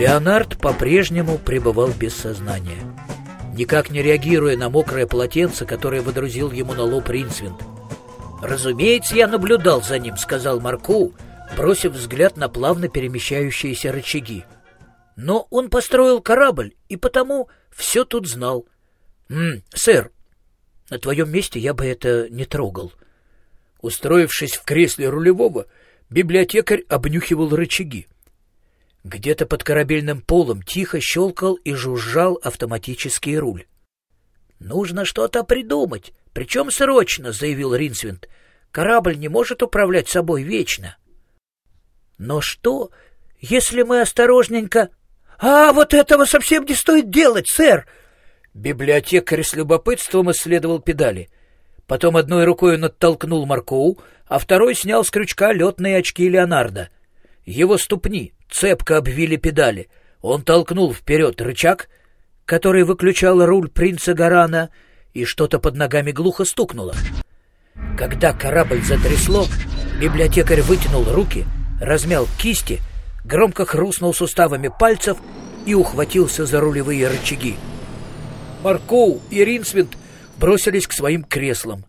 Леонард по-прежнему пребывал без сознания, никак не реагируя на мокрое полотенце, которое водрузил ему на лоб Ринсвинд. «Разумеется, я наблюдал за ним», — сказал Марку, бросив взгляд на плавно перемещающиеся рычаги. «Но он построил корабль, и потому все тут знал». «М, «Сэр, на твоем месте я бы это не трогал». Устроившись в кресле рулевого, библиотекарь обнюхивал рычаги. Где-то под корабельным полом тихо щелкал и жужжал автоматический руль. «Нужно что-то придумать, причем срочно», — заявил Ринсвинд. «Корабль не может управлять собой вечно». «Но что, если мы осторожненько...» «А, вот этого совсем не стоит делать, сэр!» Библиотекарь с любопытством исследовал педали. Потом одной рукой он оттолкнул Маркоу, а второй снял с крючка летные очки Леонардо. Его ступни цепко обвили педали. Он толкнул вперед рычаг, который выключал руль принца Гарана, и что-то под ногами глухо стукнуло. Когда корабль затрясло, библиотекарь вытянул руки, размял кисти, громко хрустнул суставами пальцев и ухватился за рулевые рычаги. Маркоу и Ринсвинд бросились к своим креслам.